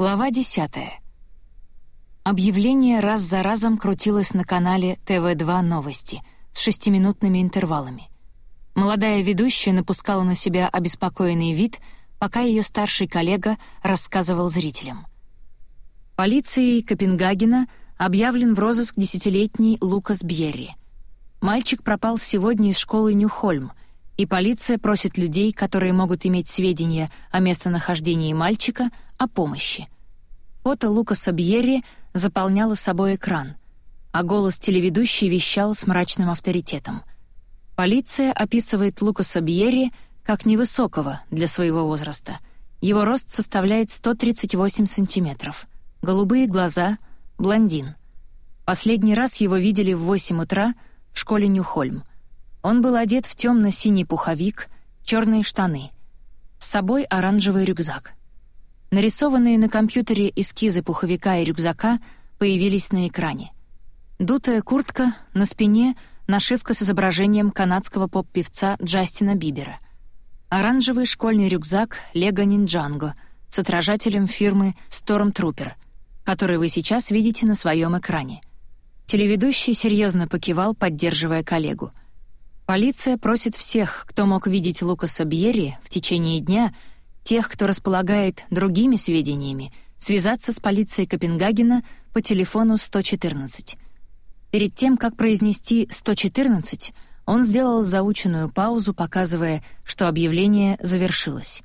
Глава 10. Объявление раз за разом крутилось на канале ТВ-2 «Новости» с шестиминутными интервалами. Молодая ведущая напускала на себя обеспокоенный вид, пока ее старший коллега рассказывал зрителям. Полицией Копенгагена объявлен в розыск десятилетний Лукас Бьерри. Мальчик пропал сегодня из школы Нюхольм, и полиция просит людей, которые могут иметь сведения о местонахождении мальчика, о помощи. Фото Лукаса Бьерри заполняло собой экран, а голос телеведущей вещал с мрачным авторитетом. Полиция описывает Лукаса Бьерри как невысокого для своего возраста. Его рост составляет 138 сантиметров. Голубые глаза, блондин. Последний раз его видели в 8 утра в школе Нюхольм. Он был одет в темно-синий пуховик, черные штаны. С собой оранжевый рюкзак. Нарисованные на компьютере эскизы пуховика и рюкзака появились на экране. Дутая куртка, на спине нашивка с изображением канадского поп-певца Джастина Бибера. Оранжевый школьный рюкзак Lego Ninjago с отражателем фирмы Stormtrooper, который вы сейчас видите на своем экране. Телеведущий серьезно покивал, поддерживая коллегу. Полиция просит всех, кто мог видеть Лукаса Бьерри в течение дня — тех, кто располагает другими сведениями, связаться с полицией Копенгагена по телефону 114. Перед тем, как произнести 114, он сделал заученную паузу, показывая, что объявление завершилось.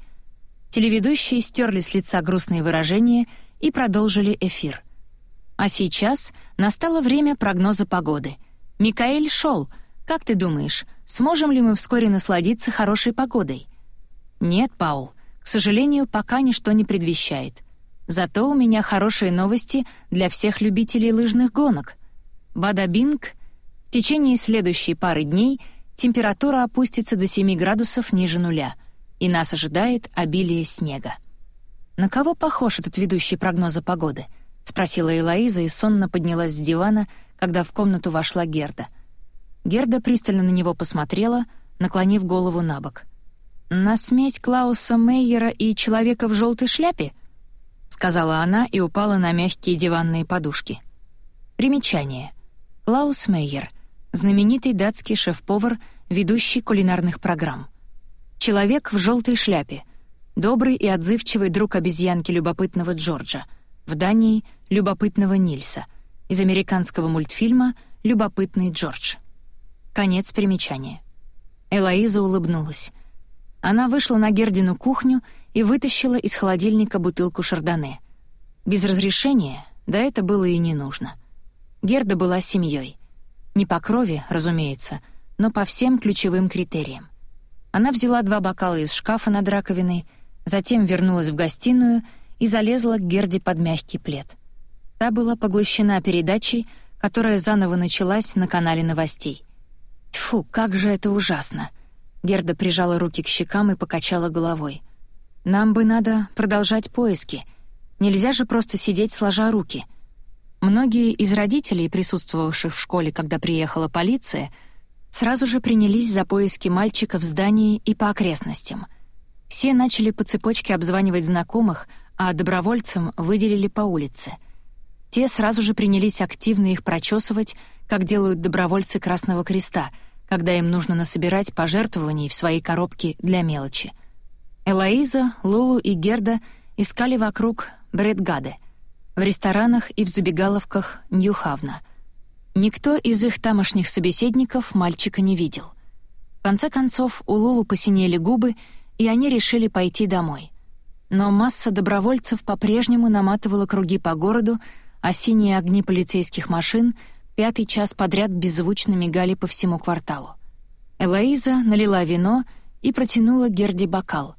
Телеведущие стерли с лица грустные выражения и продолжили эфир. А сейчас настало время прогноза погоды. «Микаэль шел. Как ты думаешь, сможем ли мы вскоре насладиться хорошей погодой?» «Нет, Паул», к сожалению, пока ничто не предвещает. Зато у меня хорошие новости для всех любителей лыжных гонок. Бадабинг, в течение следующей пары дней температура опустится до 7 градусов ниже нуля, и нас ожидает обилие снега. «На кого похож этот ведущий прогноза погоды?» — спросила Элоиза и сонно поднялась с дивана, когда в комнату вошла Герда. Герда пристально на него посмотрела, наклонив голову на бок — «На смесь Клауса Мейера и человека в желтой шляпе?» — сказала она и упала на мягкие диванные подушки. Примечание. Клаус Мейер — знаменитый датский шеф-повар, ведущий кулинарных программ. Человек в желтой шляпе — добрый и отзывчивый друг обезьянки любопытного Джорджа, в Дании — любопытного Нильса, из американского мультфильма «Любопытный Джордж». Конец примечания. Элоиза улыбнулась. Она вышла на Гердину кухню и вытащила из холодильника бутылку шардоне. Без разрешения, да это было и не нужно. Герда была семьей. Не по крови, разумеется, но по всем ключевым критериям. Она взяла два бокала из шкафа над раковиной, затем вернулась в гостиную и залезла к Герде под мягкий плед. Та была поглощена передачей, которая заново началась на канале новостей. Тьфу, как же это ужасно! Герда прижала руки к щекам и покачала головой. «Нам бы надо продолжать поиски. Нельзя же просто сидеть сложа руки». Многие из родителей, присутствовавших в школе, когда приехала полиция, сразу же принялись за поиски мальчика в здании и по окрестностям. Все начали по цепочке обзванивать знакомых, а добровольцам выделили по улице. Те сразу же принялись активно их прочесывать, как делают добровольцы Красного Креста — когда им нужно насобирать пожертвований в свои коробки для мелочи. Элоиза, Лулу и Герда искали вокруг Брэдгаде, в ресторанах и в забегаловках Ньюхавна. Никто из их тамошних собеседников мальчика не видел. В конце концов, у Лулу посинели губы, и они решили пойти домой. Но масса добровольцев по-прежнему наматывала круги по городу, а синие огни полицейских машин — Пятый час подряд беззвучно мигали по всему кварталу. Элоиза налила вино и протянула Герде бокал.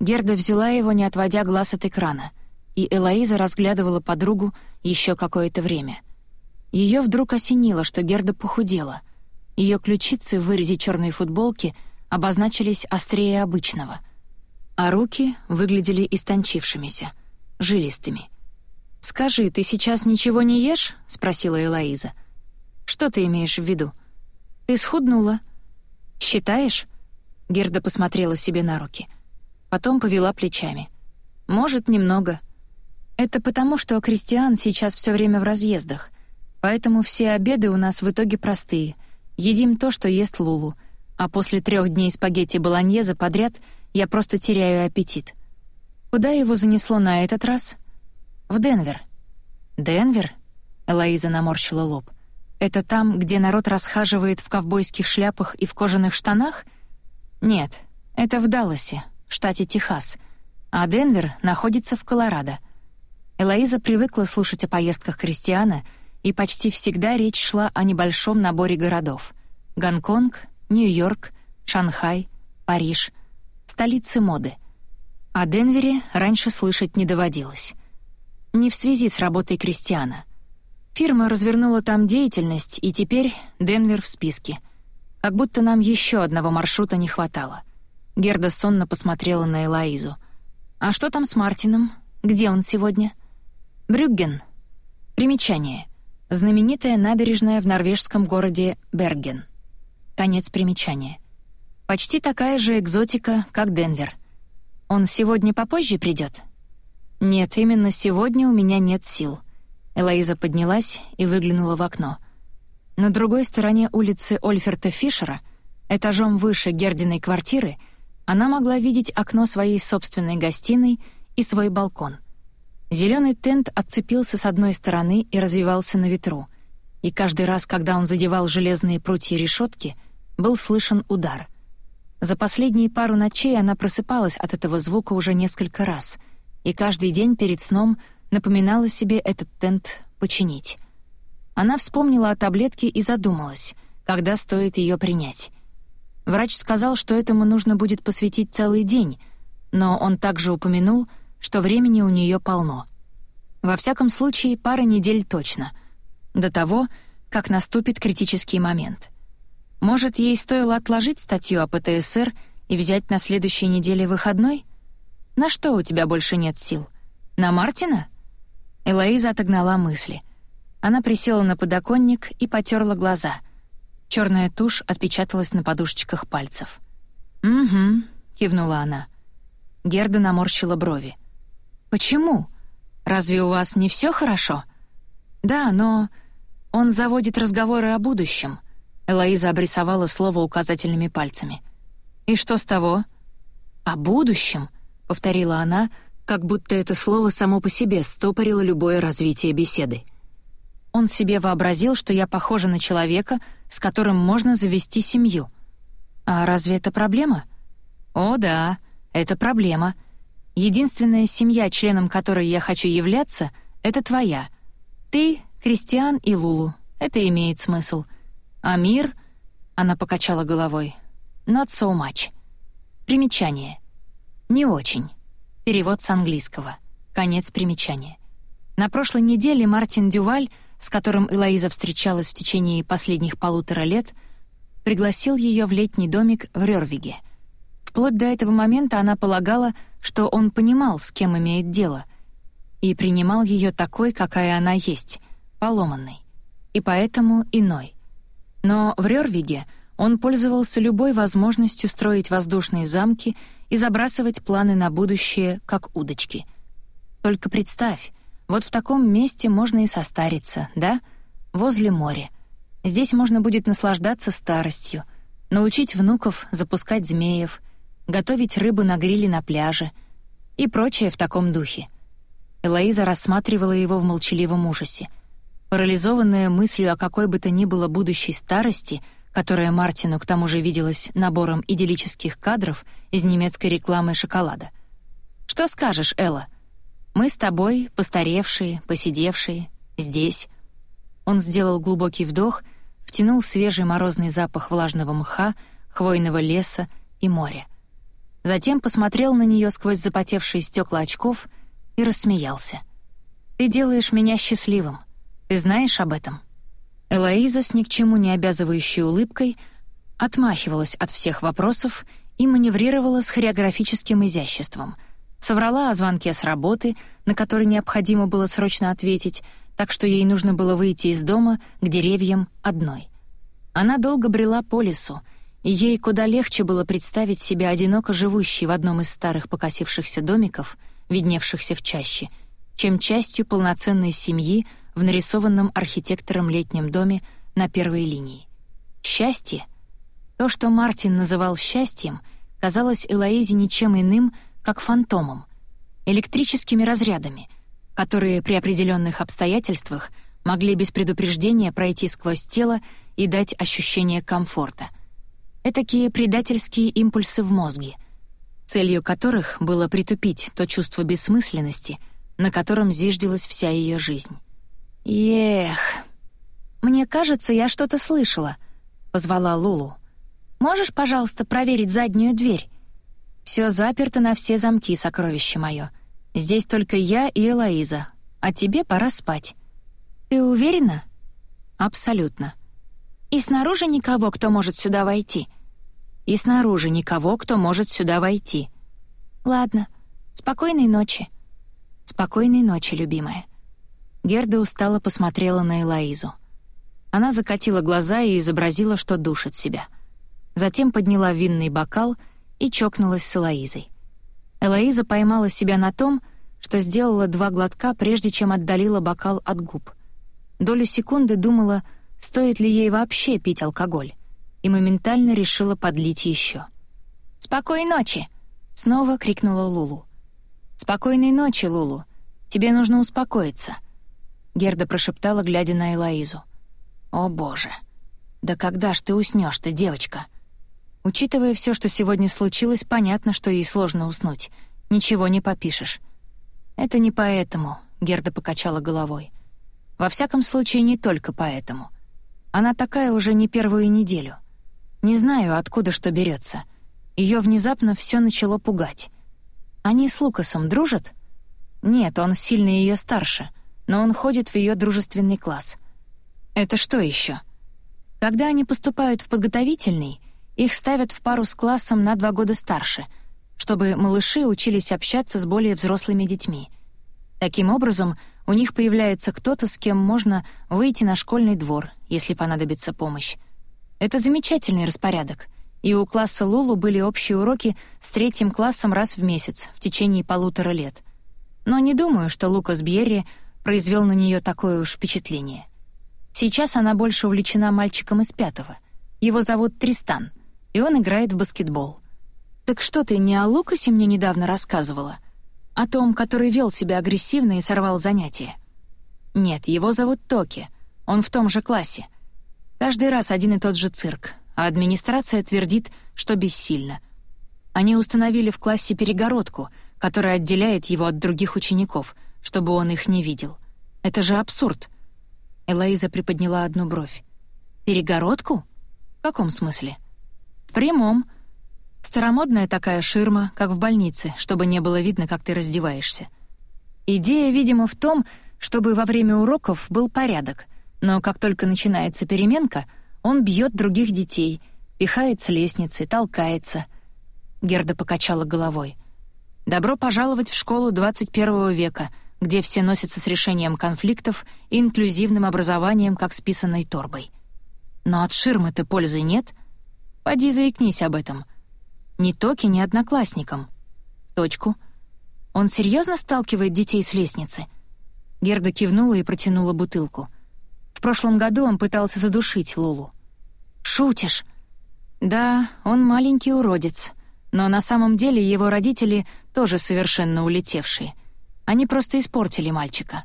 Герда взяла его, не отводя глаз от экрана, и Элоиза разглядывала подругу еще какое-то время. Ее вдруг осенило, что Герда похудела. Ее ключицы в вырезе черной футболки обозначились острее обычного, а руки выглядели истончившимися, жилистыми — «Скажи, ты сейчас ничего не ешь?» — спросила Элоиза. «Что ты имеешь в виду?» «Ты схуднула». «Считаешь?» Герда посмотрела себе на руки. Потом повела плечами. «Может, немного». Это потому, что Кристиан сейчас все время в разъездах, поэтому все обеды у нас в итоге простые. Едим то, что ест Лулу, а после трех дней спагетти болоньезе подряд я просто теряю аппетит. Куда его занесло на этот раз? В Денвер. Денвер? Элоиза наморщила лоб. Это там, где народ расхаживает в ковбойских шляпах и в кожаных штанах? Нет, это в Далласе, в штате Техас, а Денвер находится в Колорадо. Элоиза привыкла слушать о поездках Кристиана, и почти всегда речь шла о небольшом наборе городов. Гонконг, Нью-Йорк, Шанхай, Париж, столицы моды. О Денвере раньше слышать не доводилось. Не в связи с работой Кристиана. Фирма развернула там деятельность, и теперь Денвер в списке. Как будто нам еще одного маршрута не хватало. Герда сонно посмотрела на Элоизу. «А что там с Мартином? Где он сегодня?» «Брюгген». Примечание. Знаменитая набережная в норвежском городе Берген. Конец примечания. Почти такая же экзотика, как Денвер. Он сегодня попозже придет? Нет, именно сегодня у меня нет сил. Элоиза поднялась и выглянула в окно. На другой стороне улицы Ольферта Фишера, этажом выше Гердиной квартиры, она могла видеть окно своей собственной гостиной и свой балкон. Зеленый тент отцепился с одной стороны и развивался на ветру, и каждый раз, когда он задевал железные прутья решетки, был слышен удар. За последние пару ночей она просыпалась от этого звука уже несколько раз, и каждый день перед сном напоминала себе этот тент починить. Она вспомнила о таблетке и задумалась, когда стоит ее принять. Врач сказал, что этому нужно будет посвятить целый день, но он также упомянул, что времени у нее полно. Во всяком случае, пара недель точно. До того, как наступит критический момент. Может, ей стоило отложить статью о ПТСР и взять на следующей неделе выходной? На что у тебя больше нет сил? На Мартина? Элоиза отогнала мысли. Она присела на подоконник и потерла глаза — Черная тушь отпечаталась на подушечках пальцев. «Угу», — кивнула она. Герда наморщила брови. «Почему? Разве у вас не все хорошо?» «Да, но...» «Он заводит разговоры о будущем», — Элоиза обрисовала слово указательными пальцами. «И что с того?» «О будущем», — повторила она, как будто это слово само по себе стопорило любое развитие беседы. Он себе вообразил, что я похожа на человека, с которым можно завести семью. А разве это проблема? О, да, это проблема. Единственная семья, членом которой я хочу являться, это твоя. Ты, Кристиан и Лулу. Это имеет смысл. А мир... Она покачала головой. Not so much. Примечание. Не очень. Перевод с английского. Конец примечания. На прошлой неделе Мартин Дюваль с которым Элоиза встречалась в течение последних полутора лет, пригласил ее в летний домик в Рёрвиге. Вплоть до этого момента она полагала, что он понимал, с кем имеет дело, и принимал ее такой, какая она есть, поломанной, и поэтому иной. Но в Рёрвиге он пользовался любой возможностью строить воздушные замки и забрасывать планы на будущее, как удочки. Только представь, вот в таком месте можно и состариться, да? Возле моря. Здесь можно будет наслаждаться старостью, научить внуков запускать змеев, готовить рыбу на гриле на пляже и прочее в таком духе. Элоиза рассматривала его в молчаливом ужасе. Парализованная мыслью о какой бы то ни было будущей старости, которая Мартину к тому же виделась набором идиллических кадров из немецкой рекламы шоколада. «Что скажешь, Элла?» Мы с тобой, постаревшие, посидевшие, здесь». Он сделал глубокий вдох, втянул свежий морозный запах влажного мха, хвойного леса и моря. Затем посмотрел на нее сквозь запотевшие стекла очков и рассмеялся. «Ты делаешь меня счастливым. Ты знаешь об этом?» Элоиза с ни к чему не обязывающей улыбкой отмахивалась от всех вопросов и маневрировала с хореографическим изяществом — Соврала о звонке с работы, на который необходимо было срочно ответить, так что ей нужно было выйти из дома к деревьям одной. Она долго брела по лесу, и ей куда легче было представить себя одиноко живущей в одном из старых покосившихся домиков, видневшихся в чаще, чем частью полноценной семьи в нарисованном архитектором летнем доме на первой линии. Счастье, то, что Мартин называл счастьем, казалось Элоизе ничем иным, как фантомом, электрическими разрядами, которые при определенных обстоятельствах могли без предупреждения пройти сквозь тело и дать ощущение комфорта. Этакие предательские импульсы в мозге, целью которых было притупить то чувство бессмысленности, на котором зиждилась вся ее жизнь. «Эх, мне кажется, я что-то слышала», — позвала Лулу. «Можешь, пожалуйста, проверить заднюю дверь?» Все заперто на все замки, сокровище мое. Здесь только я и Элоиза, а тебе пора спать. Ты уверена? Абсолютно. И снаружи никого, кто может сюда войти. И снаружи никого, кто может сюда войти. Ладно. Спокойной ночи. Спокойной ночи, любимая. Герда устало посмотрела на Элоизу. Она закатила глаза и изобразила, что душит себя. Затем подняла винный бокал и чокнулась с Элоизой. Элоиза поймала себя на том, что сделала два глотка, прежде чем отдалила бокал от губ. Долю секунды думала, стоит ли ей вообще пить алкоголь, и моментально решила подлить еще. «Спокойной ночи!» — снова крикнула Лулу. «Спокойной ночи, Лулу. Тебе нужно успокоиться», Герда прошептала, глядя на Элоизу. «О, боже! Да когда ж ты уснешь-то, девочка?» Учитывая все, что сегодня случилось, понятно, что ей сложно уснуть. Ничего не попишешь. «Это не поэтому», — Герда покачала головой. «Во всяком случае, не только поэтому. Она такая уже не первую неделю. Не знаю, откуда что берется. Ее внезапно все начало пугать. Они с Лукасом дружат? Нет, он сильно ее старше но он ходит в ее дружественный класс. Это что еще? Когда они поступают в подготовительный, их ставят в пару с классом на два года старше, чтобы малыши учились общаться с более взрослыми детьми. Таким образом, у них появляется кто-то, с кем можно выйти на школьный двор, если понадобится помощь. Это замечательный распорядок, и у класса Лулу были общие уроки с третьим классом раз в месяц в течение полутора лет. Но не думаю, что Лукас Бьерри — произвел на нее такое уж впечатление. Сейчас она больше увлечена мальчиком из пятого. Его зовут Тристан, и он играет в баскетбол. «Так что ты не о Лукасе мне недавно рассказывала? О том, который вел себя агрессивно и сорвал занятия?» «Нет, его зовут Токи. Он в том же классе. Каждый раз один и тот же цирк, а администрация твердит, что бессильно. Они установили в классе перегородку, которая отделяет его от других учеников — чтобы он их не видел. Это же абсурд. Элоиза приподняла одну бровь. «Перегородку? В каком смысле?» «В прямом. Старомодная такая ширма, как в больнице, чтобы не было видно, как ты раздеваешься. Идея, видимо, в том, чтобы во время уроков был порядок, но как только начинается переменка, он бьет других детей, пихает с лестницы, толкается». Герда покачала головой. «Добро пожаловать в школу 21 века», где все носятся с решением конфликтов и инклюзивным образованием, как с писаной торбой. Но от ширмы-то пользы нет. Поди заикнись об этом. Ни Токи, ни одноклассникам. Точку. Он серьезно сталкивает детей с лестницы? Герда кивнула и протянула бутылку. В прошлом году он пытался задушить Лулу. «Шутишь?» «Да, он маленький уродец, но на самом деле его родители тоже совершенно улетевшие — они просто испортили мальчика.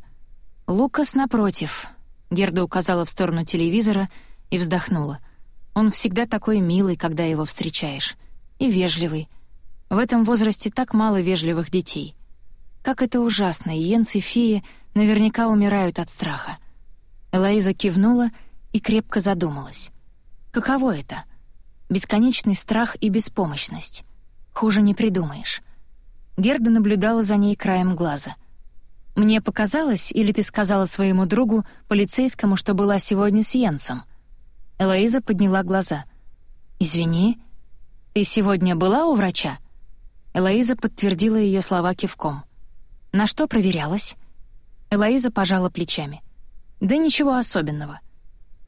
Лукас, напротив. Герда указала в сторону телевизора и вздохнула. Он всегда такой милый, когда его встречаешь. И вежливый. В этом возрасте так мало вежливых детей. Как это ужасно, Йенс и Фия наверняка умирают от страха. Элоиза кивнула и крепко задумалась. Каково это? Бесконечный страх и беспомощность. Хуже не придумаешь. Герда наблюдала за ней краем глаза. «Мне показалось, или ты сказала своему другу, полицейскому, что была сегодня с Йенсом?» Элоиза подняла глаза. «Извини, ты сегодня была у врача?» Элоиза подтвердила ее слова кивком. «На что проверялась?» Элоиза пожала плечами. «Да ничего особенного.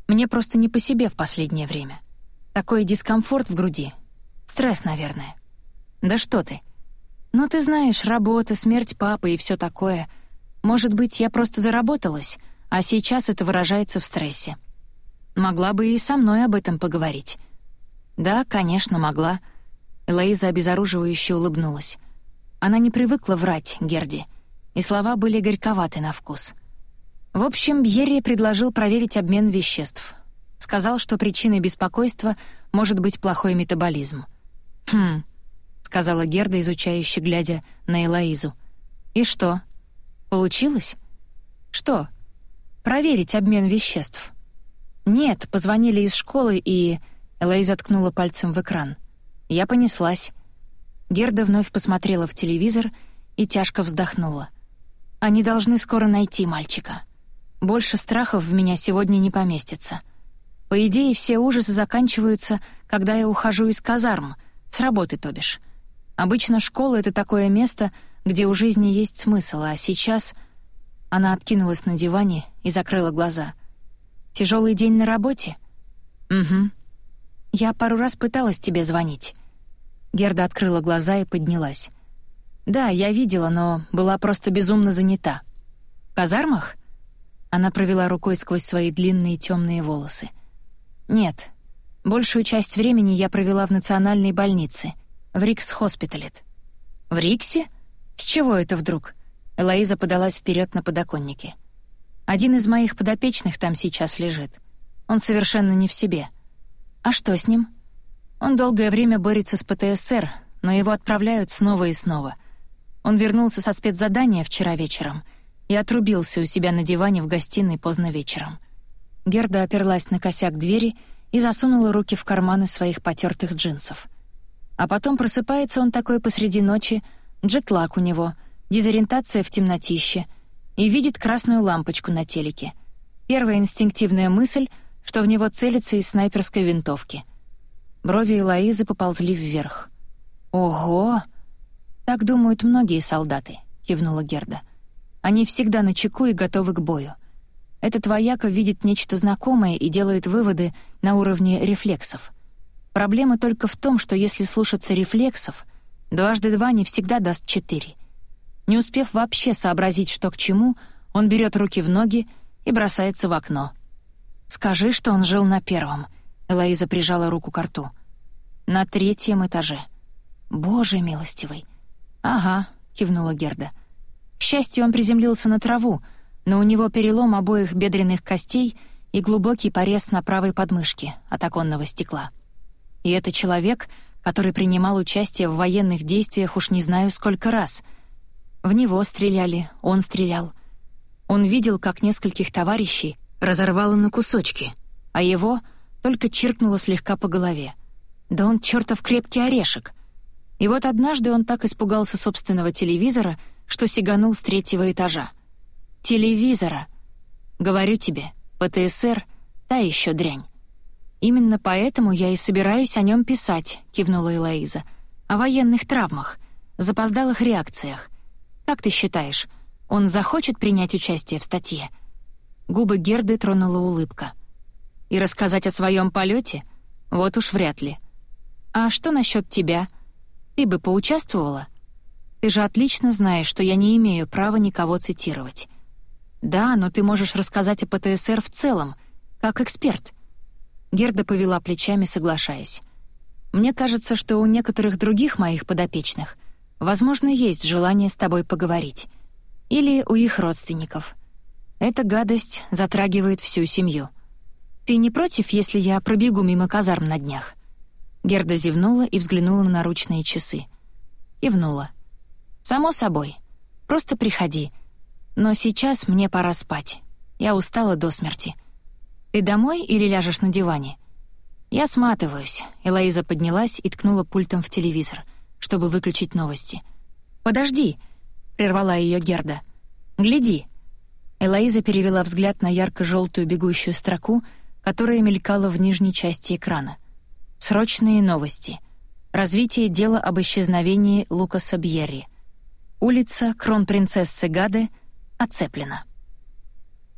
Мне просто не по себе в последнее время. Такой дискомфорт в груди. Стресс, наверное». «Да что ты!» «Ну, ты знаешь, работа, смерть папы и все такое. Может быть, я просто заработалась, а сейчас это выражается в стрессе. Могла бы и со мной об этом поговорить. Да, конечно, могла. Элоиза обезоруживающе улыбнулась. Она не привыкла врать Герди, и слова были горьковаты на вкус. В общем, Бьерри предложил проверить обмен веществ. Сказал, что причиной беспокойства может быть плохой метаболизм. «Хм», — сказала Герда, изучающе глядя на Элоизу. «И что? Получилось?» «Что?» «Проверить обмен веществ». «Нет, позвонили из школы и...» Элоиза ткнула пальцем в экран. Я понеслась. Герда вновь посмотрела в телевизор и тяжко вздохнула. «Они должны скоро найти мальчика. Больше страхов в меня сегодня не поместится. По идее, все ужасы заканчиваются, когда я ухожу из казарм, с работы, то бишь. Обычно школа — это такое место, где у жизни есть смысл, а сейчас...» Она откинулась на диване и закрыла глаза. Тяжелый день на работе?» «Угу», «Я пару раз пыталась тебе звонить». Герда открыла глаза и поднялась. «Да, я видела, но была просто безумно занята». «В казармах?» Она провела рукой сквозь свои длинные темные волосы. «Нет. Большую часть времени я провела в национальной больнице, в Рикс-хоспиталет». «В Риксе? С чего это вдруг?» Элоиза подалась вперед на подоконнике. «Один из моих подопечных там сейчас лежит. Он совершенно не в себе». «А что с ним?» «Он долгое время борется с ПТСР, но его отправляют снова и снова. Он вернулся со спецзадания вчера вечером и отрубился у себя на диване в гостиной поздно вечером». Герда оперлась на косяк двери и засунула руки в карманы своих потертых джинсов. А потом просыпается он такой посреди ночи, джетлаг у него, дезориентация в темнотище, и видит красную лампочку на телеке. Первая инстинктивная мысль — что в него целится из снайперской винтовки. Брови Элоизы поползли вверх. «Ого!» «Так думают многие солдаты», — кивнула Герда. «Они всегда на чеку и готовы к бою. Этот вояка видит нечто знакомое и делает выводы на уровне рефлексов. Проблема только в том, что если слушаться рефлексов, дважды два не всегда даст четыре. Не успев вообще сообразить, что к чему, он берет руки в ноги и бросается в окно — «Скажи, что он жил на первом», — Элоиза прижала руку к рту. «На третьем этаже». «Боже милостивый». «Ага», — кивнула Герда. К счастью, он приземлился на траву, но у него перелом обоих бедренных костей и глубокий порез на правой подмышке от оконного стекла. И это человек, который принимал участие в военных действиях уж не знаю сколько раз. В него стреляли, он стрелял. Он видел, как нескольких товарищей разорвало на кусочки, а его только чиркнуло слегка по голове. Да он чертов крепкий орешек. И вот однажды он так испугался собственного телевизора, что сиганул с третьего этажа. Телевизора! Говорю тебе, ПТСР — та еще дрянь. «Именно поэтому я и собираюсь о нем писать», — кивнула Элоиза. «О военных травмах, запоздалых реакциях. Как ты считаешь, он захочет принять участие в статье?» Губы Герды тронула улыбка. «И рассказать о своем полете? Вот уж вряд ли. А что насчет тебя? Ты бы поучаствовала? Ты же отлично знаешь, что я не имею права никого цитировать. Да, но ты можешь рассказать о ПТСР в целом, как эксперт». Герда повела плечами, соглашаясь. «Мне кажется, что у некоторых других моих подопечных, возможно, есть желание с тобой поговорить. Или у их родственников». Эта гадость затрагивает всю семью. Ты не против, если я пробегу мимо казарм на днях?» Герда зевнула и взглянула на наручные часы. Кивнула. «Само собой. Просто приходи. Но сейчас мне пора спать. Я устала до смерти. Ты домой или ляжешь на диване?» «Я сматываюсь», — Элоиза поднялась и ткнула пультом в телевизор, чтобы выключить новости. «Подожди», — прервала ее Герда. «Гляди». Элоиза перевела взгляд на ярко-желтую бегущую строку, которая мелькала в нижней части экрана. Срочные новости. Развитие дела об исчезновении Лукаса Бьерри. Улица Кронпринцессы Гаде оцеплена.